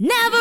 Never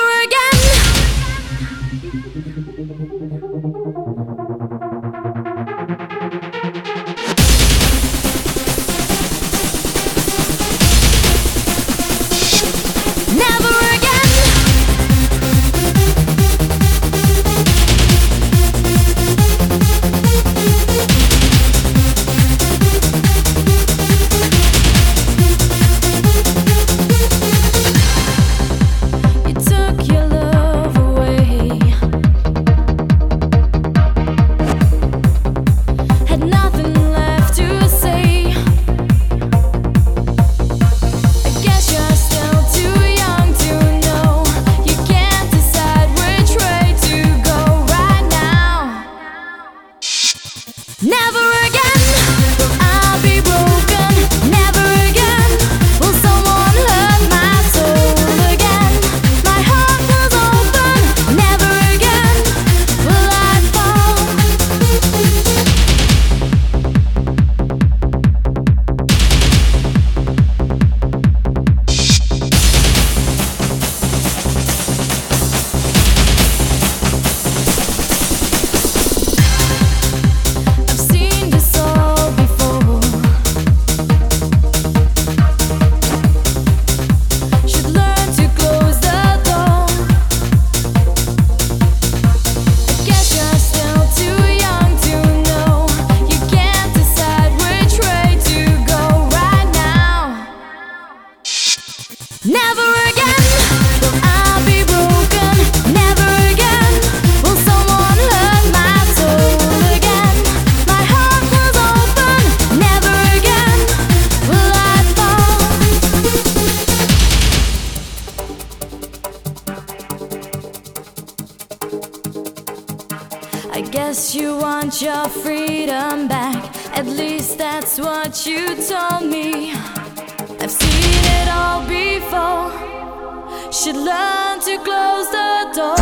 I guess you want your freedom back. At least that's what you told me. I've seen it all before. Should learn to close the door.